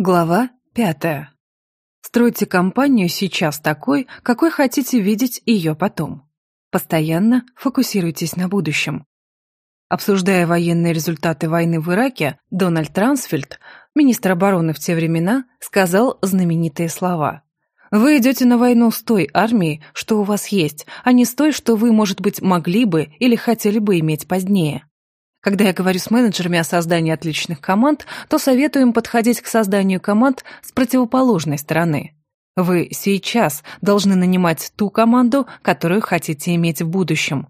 Глава пятая. Стройте компанию сейчас такой, какой хотите видеть ее потом. Постоянно фокусируйтесь на будущем. Обсуждая военные результаты войны в Ираке, Дональд Трансфельд, министр обороны в те времена, сказал знаменитые слова. «Вы идете на войну с той армией, что у вас есть, а не с той, что вы, может быть, могли бы или хотели бы иметь позднее. Когда я говорю с менеджерами о создании отличных команд, то советую им подходить к созданию команд с противоположной стороны. Вы сейчас должны нанимать ту команду, которую хотите иметь в будущем.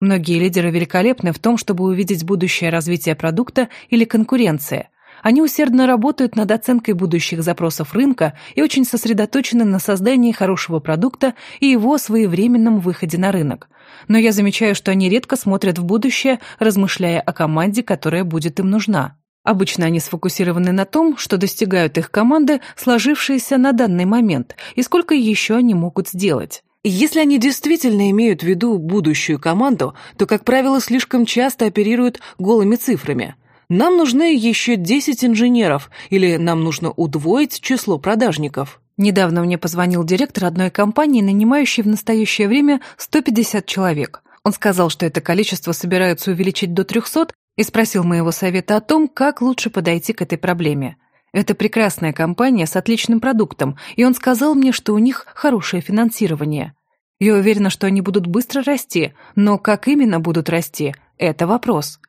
Многие лидеры великолепны в том, чтобы увидеть будущее развитие продукта или конкуренции – они усердно работают над оценкой будущих запросов рынка и очень сосредоточены на создании хорошего продукта и его своевременном выходе на рынок. Но я замечаю, что они редко смотрят в будущее, размышляя о команде, которая будет им нужна. Обычно они сфокусированы на том, что достигают их команды, сложившиеся на данный момент, и сколько еще они могут сделать. Если они действительно имеют в виду будущую команду, то, как правило, слишком часто оперируют голыми цифрами. Нам нужны еще 10 инженеров, или нам нужно удвоить число продажников. Недавно мне позвонил директор одной компании, нанимающей в настоящее время 150 человек. Он сказал, что это количество собираются увеличить до 300, и спросил моего совета о том, как лучше подойти к этой проблеме. Это прекрасная компания с отличным продуктом, и он сказал мне, что у них хорошее финансирование. Я уверена, что они будут быстро расти, но как именно будут расти – это вопрос.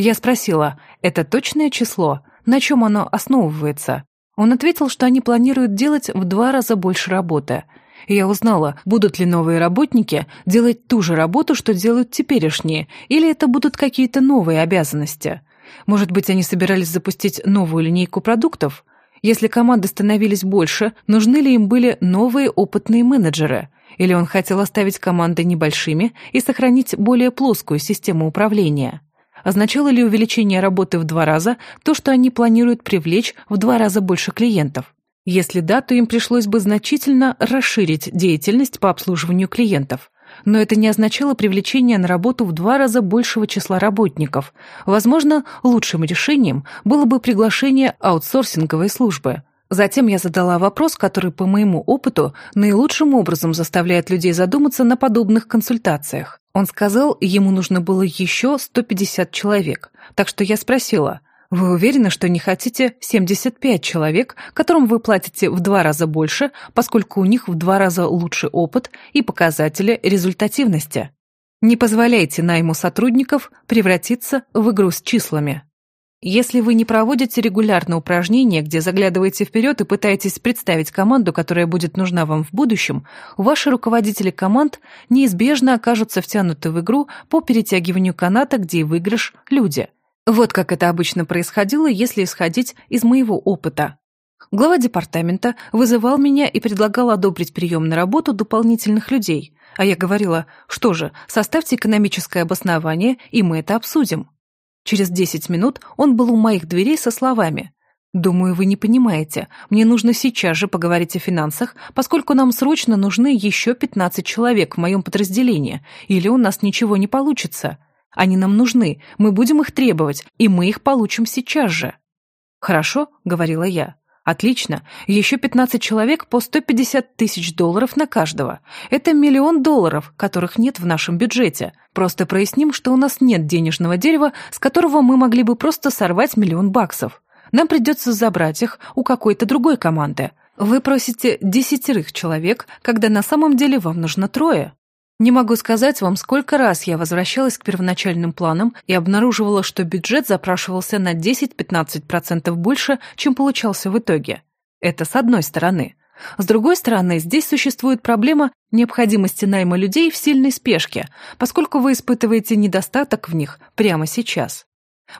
Я спросила, это точное число? На чем оно основывается? Он ответил, что они планируют делать в два раза больше работы. Я узнала, будут ли новые работники делать ту же работу, что делают теперешние, или это будут какие-то новые обязанности. Может быть, они собирались запустить новую линейку продуктов? Если команды становились больше, нужны ли им были новые опытные менеджеры? Или он хотел оставить команды небольшими и сохранить более плоскую систему управления? Означало ли увеличение работы в два раза то, что они планируют привлечь в два раза больше клиентов? Если да, то им пришлось бы значительно расширить деятельность по обслуживанию клиентов. Но это не означало привлечение на работу в два раза большего числа работников. Возможно, лучшим решением было бы приглашение аутсорсинговой службы. Затем я задала вопрос, который, по моему опыту, наилучшим образом заставляет людей задуматься на подобных консультациях. Он сказал, ему нужно было еще 150 человек. Так что я спросила, вы уверены, что не хотите 75 человек, которым вы платите в два раза больше, поскольку у них в два раза лучше опыт и показатели результативности? Не позволяйте найму сотрудников превратиться в игру с числами. Если вы не проводите регулярно упражнения, где заглядываете вперед и пытаетесь представить команду, которая будет нужна вам в будущем, ваши руководители команд неизбежно окажутся втянуты в игру по перетягиванию каната, где выигрыш – люди. Вот как это обычно происходило, если исходить из моего опыта. Глава департамента вызывал меня и предлагал одобрить прием на работу дополнительных людей, а я говорила, что же, составьте экономическое обоснование, и мы это обсудим. Через десять минут он был у моих дверей со словами «Думаю, вы не понимаете. Мне нужно сейчас же поговорить о финансах, поскольку нам срочно нужны еще пятнадцать человек в моем подразделении, или у нас ничего не получится. Они нам нужны, мы будем их требовать, и мы их получим сейчас же». «Хорошо», — говорила я. Отлично. Еще 15 человек по 150 тысяч долларов на каждого. Это миллион долларов, которых нет в нашем бюджете. Просто проясним, что у нас нет денежного дерева, с которого мы могли бы просто сорвать миллион баксов. Нам придется забрать их у какой-то другой команды. Вы просите десятерых человек, когда на самом деле вам нужно трое. Не могу сказать вам, сколько раз я возвращалась к первоначальным планам и обнаруживала, что бюджет запрашивался на 10-15% больше, чем получался в итоге. Это с одной стороны. С другой стороны, здесь существует проблема необходимости найма людей в сильной спешке, поскольку вы испытываете недостаток в них прямо сейчас.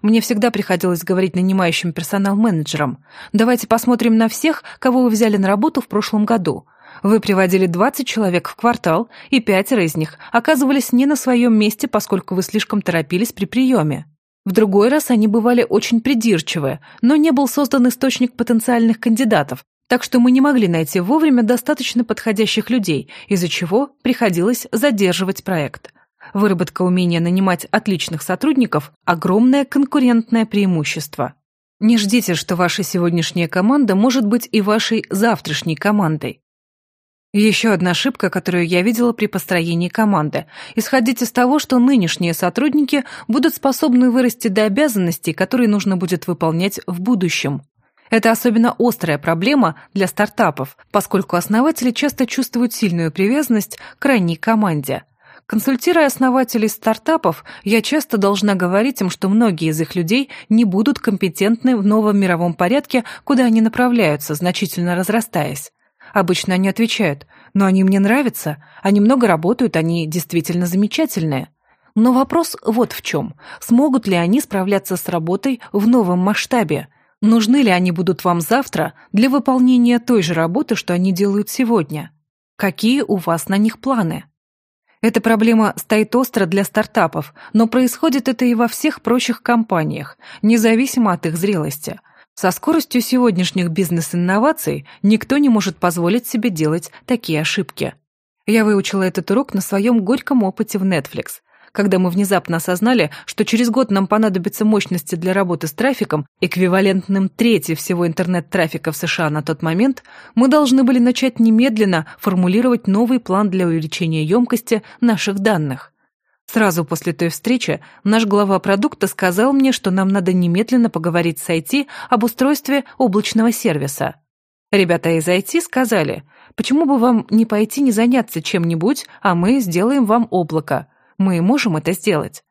Мне всегда приходилось говорить нанимающим персонал-менеджерам, давайте посмотрим на всех, кого вы взяли на работу в прошлом году – вы приводили 20 человек в квартал, и пятеро из них оказывались не на своем месте, поскольку вы слишком торопились при приеме. В другой раз они бывали очень придирчивы, но не был создан источник потенциальных кандидатов, так что мы не могли найти вовремя достаточно подходящих людей, из-за чего приходилось задерживать проект. Выработка умения нанимать отличных сотрудников – огромное конкурентное преимущество. Не ждите, что ваша сегодняшняя команда может быть и вашей завтрашней командой. Еще одна ошибка, которую я видела при построении команды. Исходить из того, что нынешние сотрудники будут способны вырасти до обязанностей, которые нужно будет выполнять в будущем. Это особенно острая проблема для стартапов, поскольку основатели часто чувствуют сильную привязанность к ранней команде. Консультируя основателей стартапов, я часто должна говорить им, что многие из их людей не будут компетентны в новом мировом порядке, куда они направляются, значительно разрастаясь. Обычно они отвечают, но они мне нравятся, они много работают, они действительно замечательные. Но вопрос вот в чем. Смогут ли они справляться с работой в новом масштабе? Нужны ли они будут вам завтра для выполнения той же работы, что они делают сегодня? Какие у вас на них планы? Эта проблема стоит остро для стартапов, но происходит это и во всех прочих компаниях, независимо от их зрелости. Со скоростью сегодняшних бизнес-инноваций никто не может позволить себе делать такие ошибки. Я выучила этот урок на своем горьком опыте в Netflix когда мы внезапно осознали, что через год нам понадобятся мощности для работы с трафиком, эквивалентным трети всего интернет-трафика в США на тот момент, мы должны были начать немедленно формулировать новый план для увеличения емкости наших данных. Сразу после той встречи наш глава продукта сказал мне, что нам надо немедленно поговорить с IT об устройстве облачного сервиса. Ребята из IT сказали, почему бы вам не пойти не заняться чем-нибудь, а мы сделаем вам облако. Мы можем это сделать?»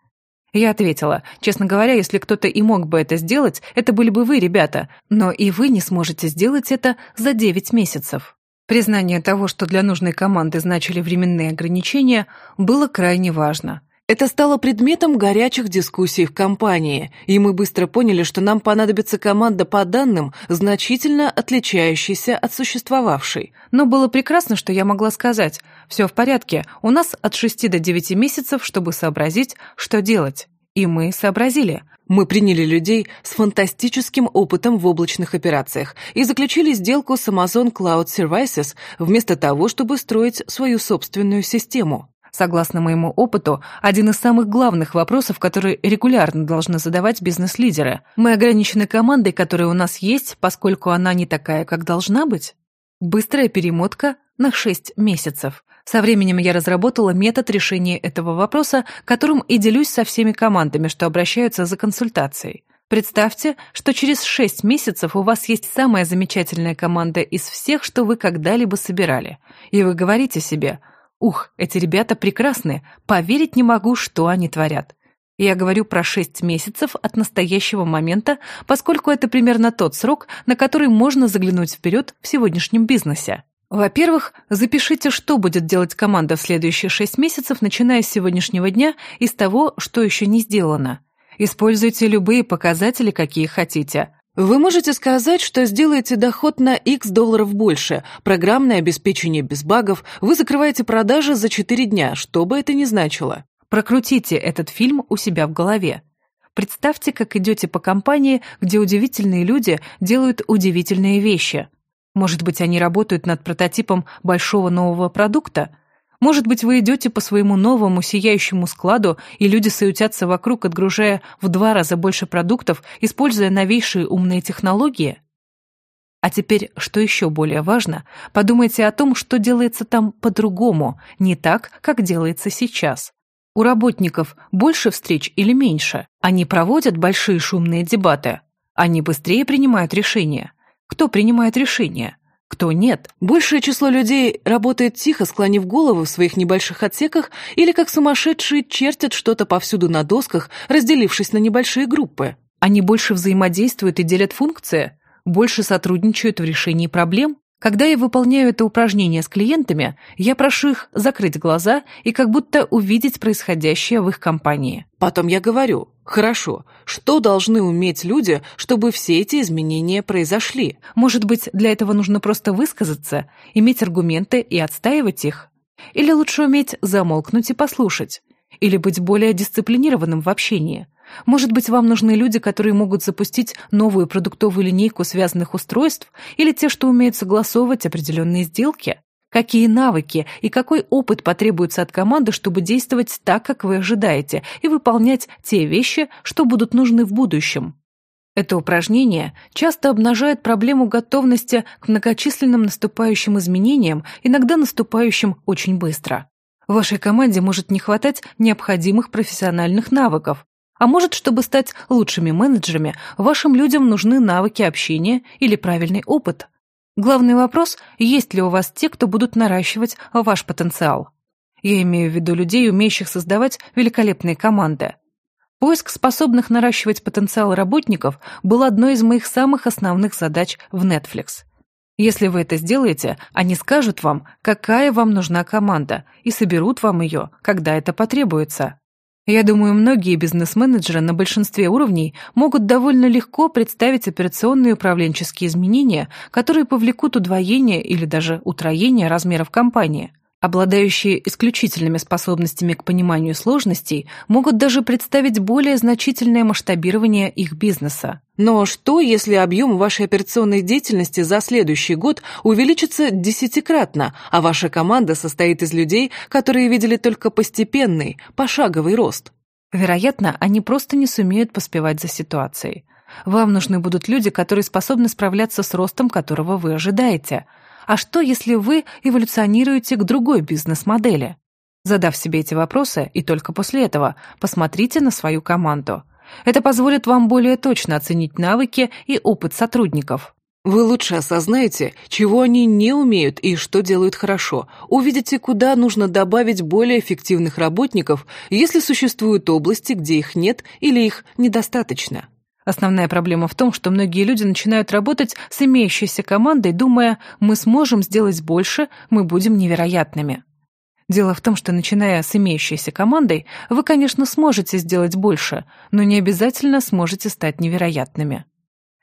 Я ответила, честно говоря, если кто-то и мог бы это сделать, это были бы вы, ребята, но и вы не сможете сделать это за 9 месяцев. Признание того, что для нужной команды значили временные ограничения, было крайне важно. Это стало предметом горячих дискуссий в компании, и мы быстро поняли, что нам понадобится команда по данным, значительно отличающаяся от существовавшей. Но было прекрасно, что я могла сказать «Все в порядке, у нас от 6 до 9 месяцев, чтобы сообразить, что делать». И мы сообразили. Мы приняли людей с фантастическим опытом в облачных операциях и заключили сделку с Amazon Cloud Services вместо того, чтобы строить свою собственную систему. Согласно моему опыту, один из самых главных вопросов, которые регулярно должны задавать бизнес-лидеры. Мы ограничены командой, которая у нас есть, поскольку она не такая, как должна быть. Быстрая перемотка на 6 месяцев. Со временем я разработала метод решения этого вопроса, которым и делюсь со всеми командами, что обращаются за консультацией. Представьте, что через 6 месяцев у вас есть самая замечательная команда из всех, что вы когда-либо собирали. И вы говорите себе – Ух, эти ребята прекрасные, поверить не могу, что они творят. Я говорю про шесть месяцев от настоящего момента, поскольку это примерно тот срок, на который можно заглянуть вперед в сегодняшнем бизнесе. Во-первых, запишите, что будет делать команда в следующие шесть месяцев, начиная с сегодняшнего дня и с того, что еще не сделано. Используйте любые показатели, какие хотите. Вы можете сказать, что сделаете доход на X долларов больше, программное обеспечение без багов, вы закрываете продажи за 4 дня, что бы это ни значило. Прокрутите этот фильм у себя в голове. Представьте, как идете по компании, где удивительные люди делают удивительные вещи. Может быть, они работают над прототипом большого нового продукта – может быть, вы идете по своему новому сияющему складу, и люди суетятся вокруг, отгружая в два раза больше продуктов, используя новейшие умные технологии? А теперь, что еще более важно, подумайте о том, что делается там по-другому, не так, как делается сейчас. У работников больше встреч или меньше? Они проводят большие шумные дебаты? Они быстрее принимают решения? Кто принимает решения? Кто нет. Большее число людей работает тихо, склонив голову в своих небольших отсеках или как сумасшедшие чертят что-то повсюду на досках, разделившись на небольшие группы. Они больше взаимодействуют и делят функции, больше сотрудничают в решении проблем, когда я выполняю это упражнение с клиентами, я прошу их закрыть глаза и как будто увидеть происходящее в их компании. Потом я говорю, хорошо, что должны уметь люди, чтобы все эти изменения произошли? Может быть, для этого нужно просто высказаться, иметь аргументы и отстаивать их? Или лучше уметь замолкнуть и послушать? Или быть более дисциплинированным в общении? Может быть, вам нужны люди, которые могут запустить новую продуктовую линейку связанных устройств или те, что умеют согласовывать определенные сделки? Какие навыки и какой опыт потребуется от команды, чтобы действовать так, как вы ожидаете, и выполнять те вещи, что будут нужны в будущем? Это упражнение часто обнажает проблему готовности к многочисленным наступающим изменениям, иногда наступающим очень быстро. Вашей команде может не хватать необходимых профессиональных навыков, а может, чтобы стать лучшими менеджерами, вашим людям нужны навыки общения или правильный опыт. Главный вопрос – есть ли у вас те, кто будут наращивать ваш потенциал? Я имею в виду людей, умеющих создавать великолепные команды. Поиск способных наращивать потенциал работников был одной из моих самых основных задач в Netflix. Если вы это сделаете, они скажут вам, какая вам нужна команда, и соберут вам ее, когда это потребуется. Я думаю, многие бизнес-менеджеры на большинстве уровней могут довольно легко представить операционные управленческие изменения, которые повлекут удвоение или даже утроение размеров компании. Обладающие исключительными способностями к пониманию сложностей могут даже представить более значительное масштабирование их бизнеса. Но что, если объем вашей операционной деятельности за следующий год увеличится десятикратно, а ваша команда состоит из людей, которые видели только постепенный, пошаговый рост? Вероятно, они просто не сумеют поспевать за ситуацией. Вам нужны будут люди, которые способны справляться с ростом, которого вы ожидаете – а что, если вы эволюционируете к другой бизнес-модели? Задав себе эти вопросы, и только после этого, посмотрите на свою команду. Это позволит вам более точно оценить навыки и опыт сотрудников. Вы лучше осознаете, чего они не умеют и что делают хорошо. Увидите, куда нужно добавить более эффективных работников, если существуют области, где их нет или их недостаточно. Основная проблема в том, что многие люди начинают работать с имеющейся командой, думая, мы сможем сделать больше, мы будем невероятными. Дело в том, что начиная с имеющейся командой, вы, конечно, сможете сделать больше, но не обязательно сможете стать невероятными.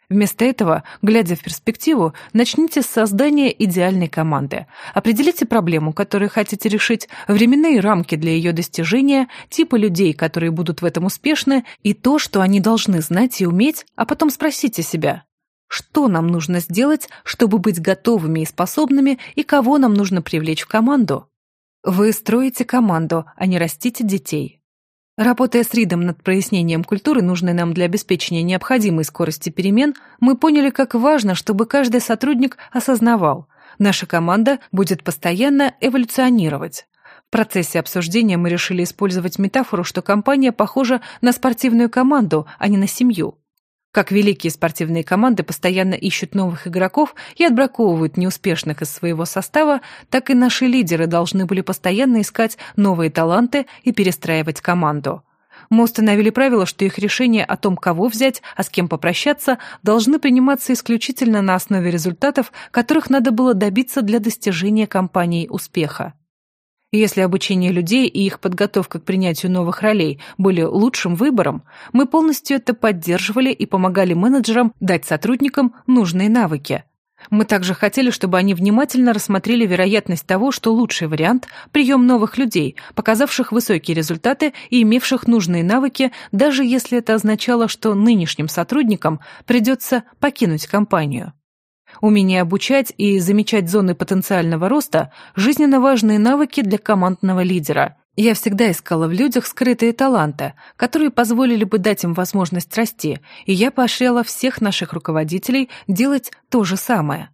Вместо этого, глядя в перспективу, начните с создания идеальной команды. Определите проблему, которую хотите решить, временные рамки для ее достижения, типы людей, которые будут в этом успешны, и то, что они должны знать и уметь, а потом спросите себя, что нам нужно сделать, чтобы быть готовыми и способными, и кого нам нужно привлечь в команду? Вы строите команду, а не растите детей. Работая с Ридом над прояснением культуры, нужной нам для обеспечения необходимой скорости перемен, мы поняли, как важно, чтобы каждый сотрудник осознавал, наша команда будет постоянно эволюционировать. В процессе обсуждения мы решили использовать метафору, что компания похожа на спортивную команду, а не на семью. Как великие спортивные команды постоянно ищут новых игроков и отбраковывают неуспешных из своего состава, так и наши лидеры должны были постоянно искать новые таланты и перестраивать команду. Мы установили правило, что их решения о том, кого взять, а с кем попрощаться, должны приниматься исключительно на основе результатов, которых надо было добиться для достижения компанией успеха. Если обучение людей и их подготовка к принятию новых ролей были лучшим выбором, мы полностью это поддерживали и помогали менеджерам дать сотрудникам нужные навыки. Мы также хотели, чтобы они внимательно рассмотрели вероятность того, что лучший вариант – прием новых людей, показавших высокие результаты и имевших нужные навыки, даже если это означало, что нынешним сотрудникам придется покинуть компанию. Умение обучать и замечать зоны потенциального роста – жизненно важные навыки для командного лидера. Я всегда искала в людях скрытые таланты, которые позволили бы дать им возможность расти, и я поощряла всех наших руководителей делать то же самое.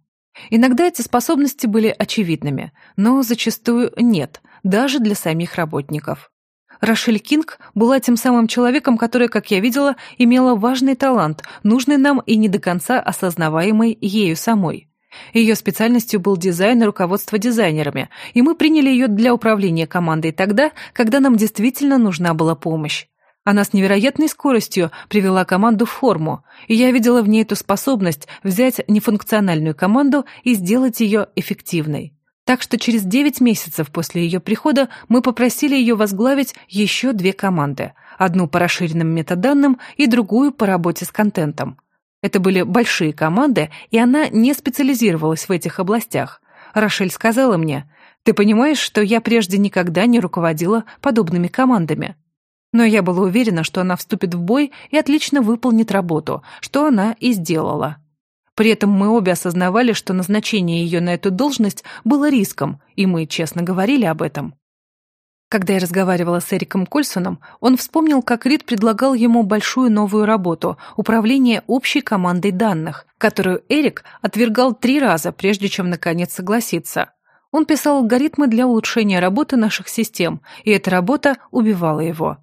Иногда эти способности были очевидными, но зачастую нет, даже для самих работников. Рошель Кинг была тем самым человеком, который, как я видела, имела важный талант, нужный нам и не до конца осознаваемый ею самой. Ее специальностью был дизайн и руководство дизайнерами, и мы приняли ее для управления командой тогда, когда нам действительно нужна была помощь. Она с невероятной скоростью привела команду в форму, и я видела в ней эту способность взять нефункциональную команду и сделать ее эффективной. Так что через 9 месяцев после ее прихода мы попросили ее возглавить еще две команды. Одну по расширенным метаданным и другую по работе с контентом. Это были большие команды, и она не специализировалась в этих областях. Рошель сказала мне, «Ты понимаешь, что я прежде никогда не руководила подобными командами?» Но я была уверена, что она вступит в бой и отлично выполнит работу, что она и сделала. При этом мы обе осознавали, что назначение ее на эту должность было риском, и мы честно говорили об этом. Когда я разговаривала с Эриком Кольсоном, он вспомнил, как Рид предлагал ему большую новую работу – управление общей командой данных, которую Эрик отвергал три раза, прежде чем наконец согласиться. Он писал алгоритмы для улучшения работы наших систем, и эта работа убивала его.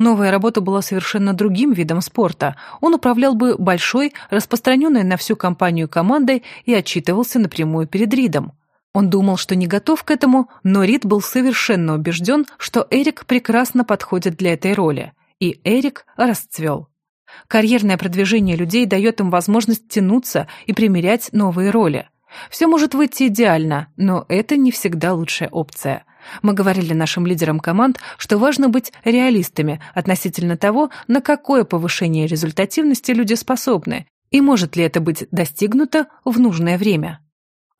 Новая работа была совершенно другим видом спорта. Он управлял бы большой, распространенной на всю компанию командой и отчитывался напрямую перед Ридом. Он думал, что не готов к этому, но Рид был совершенно убежден, что Эрик прекрасно подходит для этой роли. И Эрик расцвел. Карьерное продвижение людей дает им возможность тянуться и примерять новые роли. Все может выйти идеально, но это не всегда лучшая опция. Мы говорили нашим лидерам команд, что важно быть реалистами относительно того, на какое повышение результативности люди способны, и может ли это быть достигнуто в нужное время.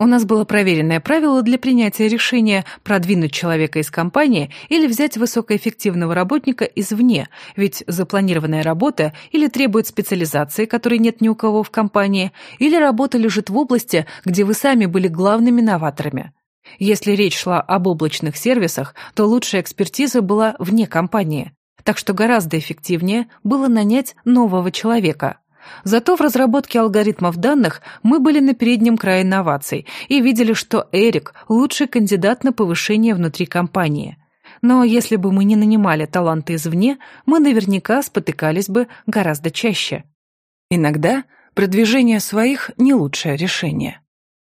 У нас было проверенное правило для принятия решения продвинуть человека из компании или взять высокоэффективного работника извне, ведь запланированная работа или требует специализации, которой нет ни у кого в компании, или работа лежит в области, где вы сами были главными новаторами. Если речь шла об облачных сервисах, то лучшая экспертиза была вне компании, так что гораздо эффективнее было нанять нового человека – Зато в разработке алгоритмов данных мы были на переднем крае инноваций и видели, что Эрик – лучший кандидат на повышение внутри компании. Но если бы мы не нанимали таланты извне, мы наверняка спотыкались бы гораздо чаще. Иногда продвижение своих – не лучшее решение.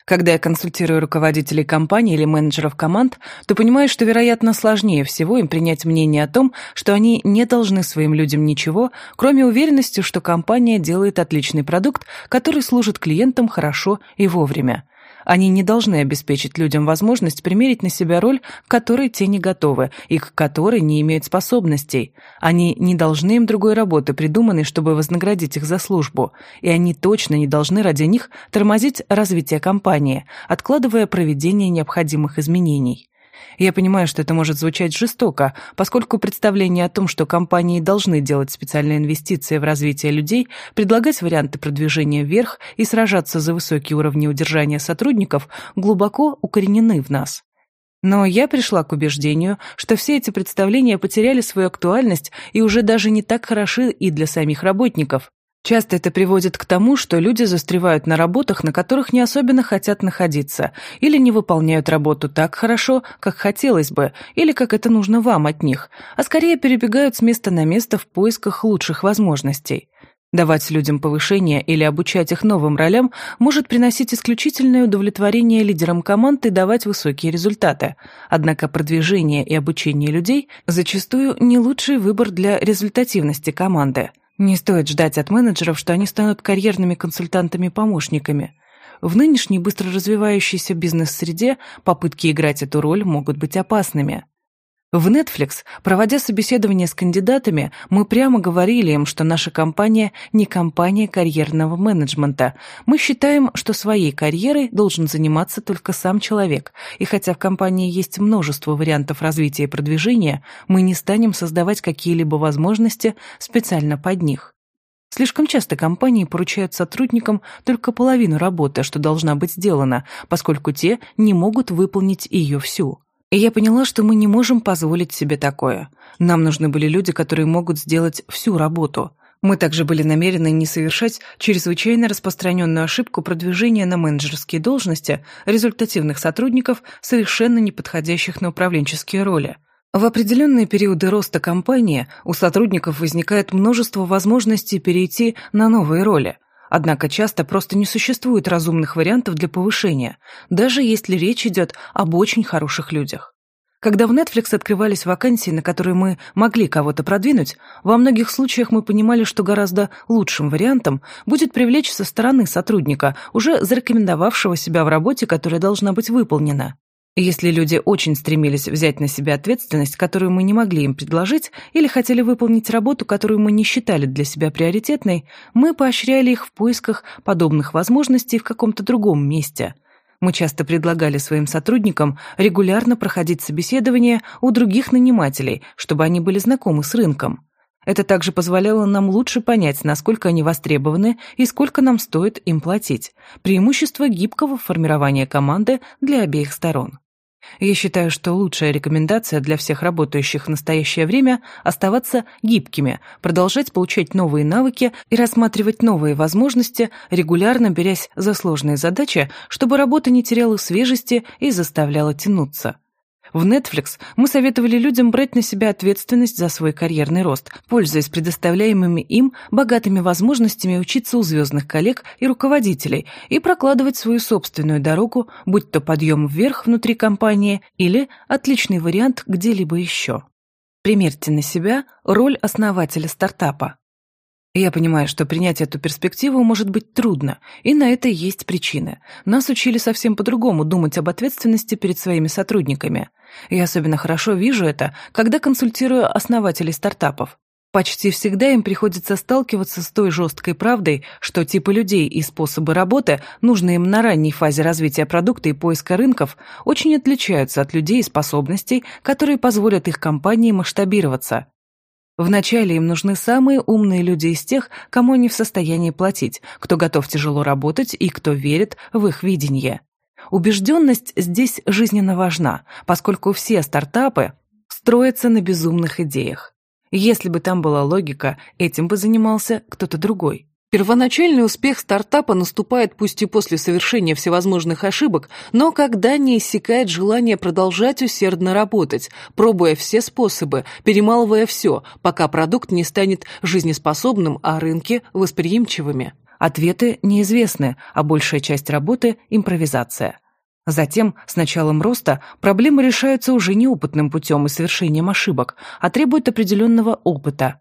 Когда я консультирую руководителей компаний или менеджеров команд, то понимаю, что, вероятно, сложнее всего им принять мнение о том, что они не должны своим людям ничего, кроме уверенности, что компания делает отличный продукт, который служит клиентам хорошо и вовремя. Они не должны обеспечить людям возможность примерить на себя роль, к которой те не готовы и к которой не имеют способностей. Они не должны им другой работы, придуманной, чтобы вознаградить их за службу. И они точно не должны ради них тормозить развитие компании, откладывая проведение необходимых изменений. Я понимаю, что это может звучать жестоко, поскольку представление о том, что компании должны делать специальные инвестиции в развитие людей, предлагать варианты продвижения вверх и сражаться за высокие уровни удержания сотрудников, глубоко укоренены в нас. Но я пришла к убеждению, что все эти представления потеряли свою актуальность и уже даже не так хороши и для самих работников. Часто это приводит к тому, что люди застревают на работах, на которых не особенно хотят находиться, или не выполняют работу так хорошо, как хотелось бы, или как это нужно вам от них, а скорее перебегают с места на место в поисках лучших возможностей. Давать людям повышение или обучать их новым ролям может приносить исключительное удовлетворение лидерам команд и давать высокие результаты. Однако продвижение и обучение людей зачастую не лучший выбор для результативности команды – не стоит ждать от менеджеров, что они станут карьерными консультантами-помощниками. В нынешней быстро развивающейся бизнес-среде попытки играть эту роль могут быть опасными. В Netflix, проводя собеседование с кандидатами, мы прямо говорили им, что наша компания не компания карьерного менеджмента. Мы считаем, что своей карьерой должен заниматься только сам человек. И хотя в компании есть множество вариантов развития и продвижения, мы не станем создавать какие-либо возможности специально под них. Слишком часто компании поручают сотрудникам только половину работы, что должна быть сделана, поскольку те не могут выполнить ее всю. И я поняла, что мы не можем позволить себе такое. Нам нужны были люди, которые могут сделать всю работу. Мы также были намерены не совершать чрезвычайно распространенную ошибку продвижения на менеджерские должности результативных сотрудников, совершенно не подходящих на управленческие роли. В определенные периоды роста компании у сотрудников возникает множество возможностей перейти на новые роли. Однако часто просто не существует разумных вариантов для повышения, даже если речь идет об очень хороших людях. Когда в Netflix открывались вакансии, на которые мы могли кого-то продвинуть, во многих случаях мы понимали, что гораздо лучшим вариантом будет привлечь со стороны сотрудника, уже зарекомендовавшего себя в работе, которая должна быть выполнена. Если люди очень стремились взять на себя ответственность, которую мы не могли им предложить, или хотели выполнить работу, которую мы не считали для себя приоритетной, мы поощряли их в поисках подобных возможностей в каком-то другом месте. Мы часто предлагали своим сотрудникам регулярно проходить собеседования у других нанимателей, чтобы они были знакомы с рынком. Это также позволяло нам лучше понять, насколько они востребованы и сколько нам стоит им платить. Преимущество гибкого формирования команды для обеих сторон. Я считаю, что лучшая рекомендация для всех работающих в настоящее время – оставаться гибкими, продолжать получать новые навыки и рассматривать новые возможности, регулярно берясь за сложные задачи, чтобы работа не теряла свежести и заставляла тянуться. В Netflix мы советовали людям брать на себя ответственность за свой карьерный рост, пользуясь предоставляемыми им богатыми возможностями учиться у звездных коллег и руководителей и прокладывать свою собственную дорогу, будь то подъем вверх внутри компании или отличный вариант где-либо еще. Примерьте на себя роль основателя стартапа. Я понимаю, что принять эту перспективу может быть трудно, и на это есть причины. Нас учили совсем по-другому думать об ответственности перед своими сотрудниками. Я особенно хорошо вижу это, когда консультирую основателей стартапов. Почти всегда им приходится сталкиваться с той жесткой правдой, что типы людей и способы работы, нужные им на ранней фазе развития продукта и поиска рынков, очень отличаются от людей и способностей, которые позволят их компании масштабироваться. Вначале им нужны самые умные люди из тех, кому они в состоянии платить, кто готов тяжело работать и кто верит в их видение. Убежденность здесь жизненно важна, поскольку все стартапы строятся на безумных идеях. Если бы там была логика, этим бы занимался кто-то другой. Первоначальный успех стартапа наступает пусть и после совершения всевозможных ошибок, но когда не иссякает желание продолжать усердно работать, пробуя все способы, перемалывая все, пока продукт не станет жизнеспособным, а рынки восприимчивыми. Ответы неизвестны, а большая часть работы – импровизация. Затем, с началом роста, проблемы решаются уже неопытным путем и совершением ошибок, а требуют определенного опыта.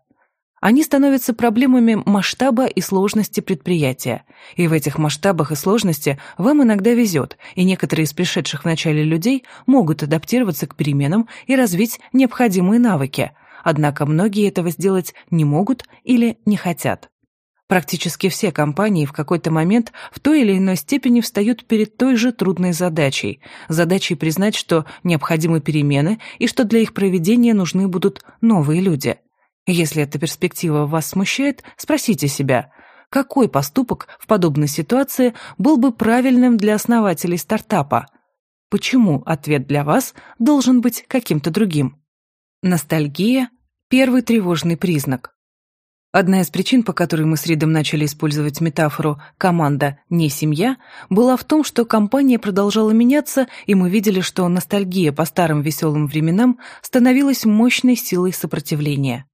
Они становятся проблемами масштаба и сложности предприятия. И в этих масштабах и сложности вам иногда везет, и некоторые из пришедших в начале людей могут адаптироваться к переменам и развить необходимые навыки. Однако многие этого сделать не могут или не хотят. Практически все компании в какой-то момент в той или иной степени встают перед той же трудной задачей. Задачей признать, что необходимы перемены и что для их проведения нужны будут новые люди – если эта перспектива вас смущает, спросите себя, какой поступок в подобной ситуации был бы правильным для основателей стартапа? Почему ответ для вас должен быть каким-то другим? Ностальгия – первый тревожный признак. Одна из причин, по которой мы с Ридом начали использовать метафору «команда, не семья», была в том, что компания продолжала меняться, и мы видели, что ностальгия по старым веселым временам становилась мощной силой сопротивления.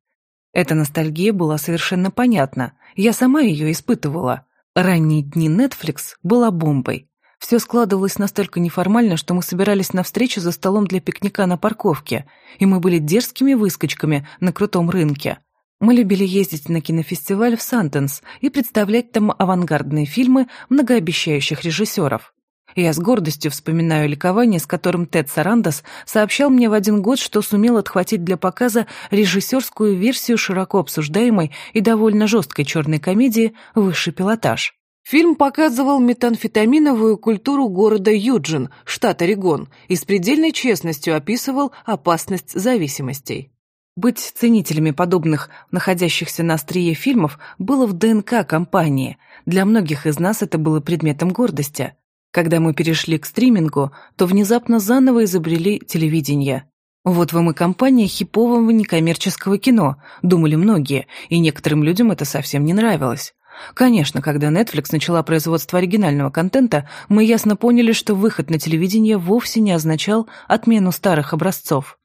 Эта ностальгия была совершенно понятна. Я сама ее испытывала. Ранние дни Netflix была бомбой. Все складывалось настолько неформально, что мы собирались на встречу за столом для пикника на парковке, и мы были дерзкими выскочками на крутом рынке. Мы любили ездить на кинофестиваль в Сантенс и представлять там авангардные фильмы многообещающих режиссеров. Я с гордостью вспоминаю ликование, с которым Тед Сарандос сообщал мне в один год, что сумел отхватить для показа режиссерскую версию широко обсуждаемой и довольно жесткой черной комедии «Высший пилотаж». Фильм показывал метанфетаминовую культуру города Юджин, штат Орегон, и с предельной честностью описывал опасность зависимостей. Быть ценителями подобных, находящихся на острие фильмов, было в ДНК компании. Для многих из нас это было предметом гордости. Когда мы перешли к стримингу, то внезапно заново изобрели телевидение. Вот вам и компания хипового некоммерческого кино, думали многие, и некоторым людям это совсем не нравилось. Конечно, когда Netflix начала производство оригинального контента, мы ясно поняли, что выход на телевидение вовсе не означал отмену старых образцов.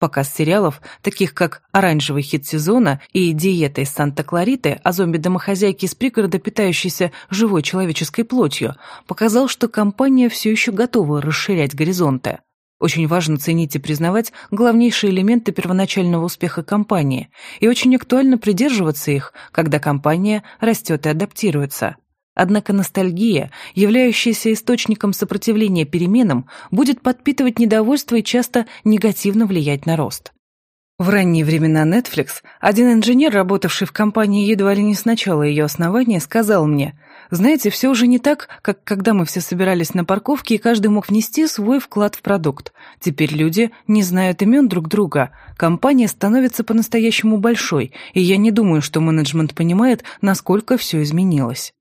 Показ сериалов, таких как «Оранжевый хит сезона» и «Диета из Санта-Клариты» о зомби-домохозяйке из пригорода, питающейся живой человеческой плотью, показал, что компания все еще готова расширять горизонты. Очень важно ценить и признавать главнейшие элементы первоначального успеха компании и очень актуально придерживаться их, когда компания растет и адаптируется. Однако ностальгия, являющаяся источником сопротивления переменам, будет подпитывать недовольство и часто негативно влиять на рост. В ранние времена Netflix один инженер, работавший в компании едва ли не с начала ее основания, сказал мне, «Знаете, все уже не так, как когда мы все собирались на парковке, и каждый мог внести свой вклад в продукт. Теперь люди не знают имен друг друга. Компания становится по-настоящему большой, и я не думаю, что менеджмент понимает, насколько все изменилось».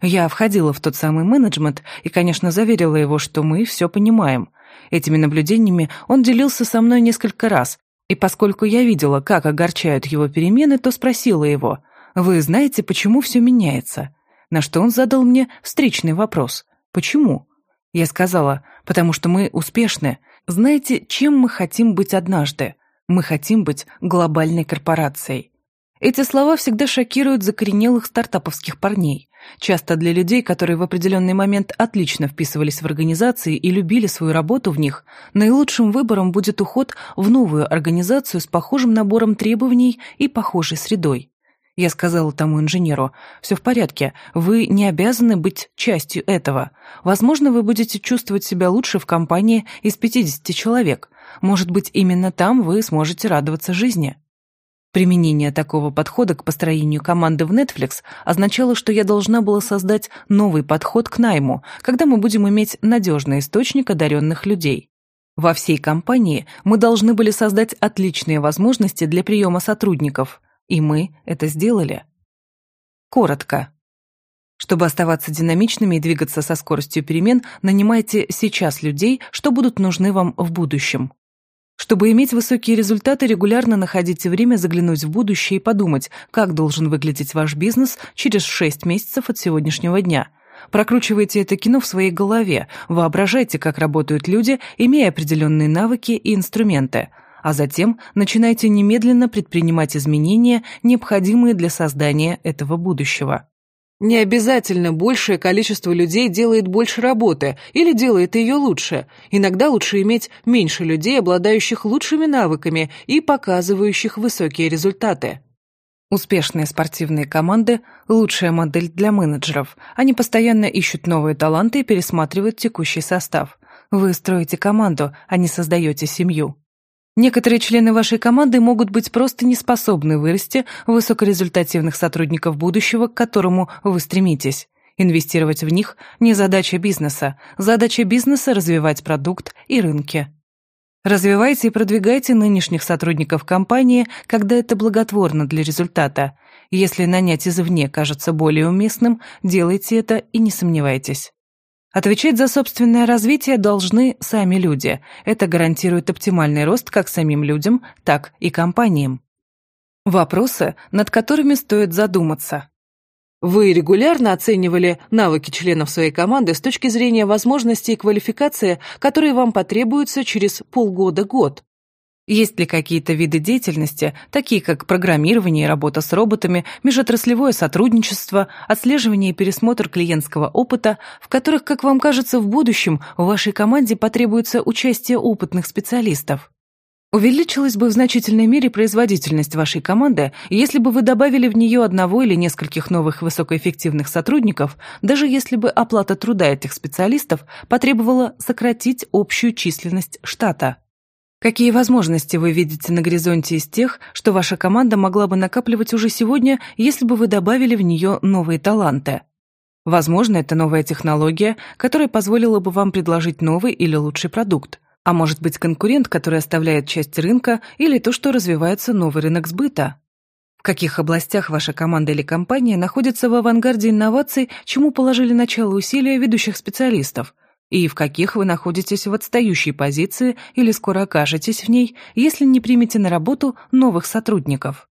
Я входила в тот самый менеджмент и, конечно, заверила его, что мы все понимаем. Этими наблюдениями он делился со мной несколько раз, и поскольку я видела, как огорчают его перемены, то спросила его, «Вы знаете, почему все меняется?» На что он задал мне встречный вопрос. «Почему?» Я сказала, «Потому что мы успешны. Знаете, чем мы хотим быть однажды? Мы хотим быть глобальной корпорацией». Эти слова всегда шокируют закоренелых стартаповских парней. Часто для людей, которые в определенный момент отлично вписывались в организации и любили свою работу в них, наилучшим выбором будет уход в новую организацию с похожим набором требований и похожей средой. Я сказала тому инженеру, «Все в порядке, вы не обязаны быть частью этого. Возможно, вы будете чувствовать себя лучше в компании из 50 человек. Может быть, именно там вы сможете радоваться жизни». Применение такого подхода к построению команды в Netflix означало, что я должна была создать новый подход к найму, когда мы будем иметь надежный источник одаренных людей. Во всей компании мы должны были создать отличные возможности для приема сотрудников, и мы это сделали. Коротко. Чтобы оставаться динамичными и двигаться со скоростью перемен, нанимайте сейчас людей, что будут нужны вам в будущем. Чтобы иметь высокие результаты, регулярно находите время заглянуть в будущее и подумать, как должен выглядеть ваш бизнес через 6 месяцев от сегодняшнего дня. Прокручивайте это кино в своей голове, воображайте, как работают люди, имея определенные навыки и инструменты, а затем начинайте немедленно предпринимать изменения, необходимые для создания этого будущего. Не обязательно большее количество людей делает больше работы или делает ее лучше. Иногда лучше иметь меньше людей, обладающих лучшими навыками и показывающих высокие результаты. Успешные спортивные команды – лучшая модель для менеджеров. Они постоянно ищут новые таланты и пересматривают текущий состав. Вы строите команду, а не создаете семью. Некоторые члены вашей команды могут быть просто не способны вырасти высокорезультативных сотрудников будущего, к которому вы стремитесь. Инвестировать в них – не задача бизнеса. Задача бизнеса – развивать продукт и рынки. Развивайте и продвигайте нынешних сотрудников компании, когда это благотворно для результата. Если нанять извне кажется более уместным, делайте это и не сомневайтесь. Отвечать за собственное развитие должны сами люди. Это гарантирует оптимальный рост как самим людям, так и компаниям. Вопросы, над которыми стоит задуматься. Вы регулярно оценивали навыки членов своей команды с точки зрения возможностей и квалификации, которые вам потребуются через полгода-год? Есть ли какие-то виды деятельности, такие как программирование и работа с роботами, межотраслевое сотрудничество, отслеживание и пересмотр клиентского опыта, в которых, как вам кажется, в будущем в вашей команде потребуется участие опытных специалистов? Увеличилась бы в значительной мере производительность вашей команды, если бы вы добавили в нее одного или нескольких новых высокоэффективных сотрудников, даже если бы оплата труда этих специалистов потребовала сократить общую численность штата. Какие возможности вы видите на горизонте из тех, что ваша команда могла бы накапливать уже сегодня, если бы вы добавили в нее новые таланты? Возможно, это новая технология, которая позволила бы вам предложить новый или лучший продукт. А может быть конкурент, который оставляет часть рынка, или то, что развивается новый рынок сбыта. В каких областях ваша команда или компания находится в авангарде инноваций, чему положили начало усилия ведущих специалистов – и в каких вы находитесь в отстающей позиции или скоро окажетесь в ней, если не примете на работу новых сотрудников.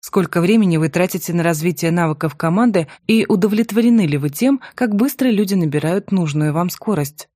Сколько времени вы тратите на развитие навыков команды и удовлетворены ли вы тем, как быстро люди набирают нужную вам скорость?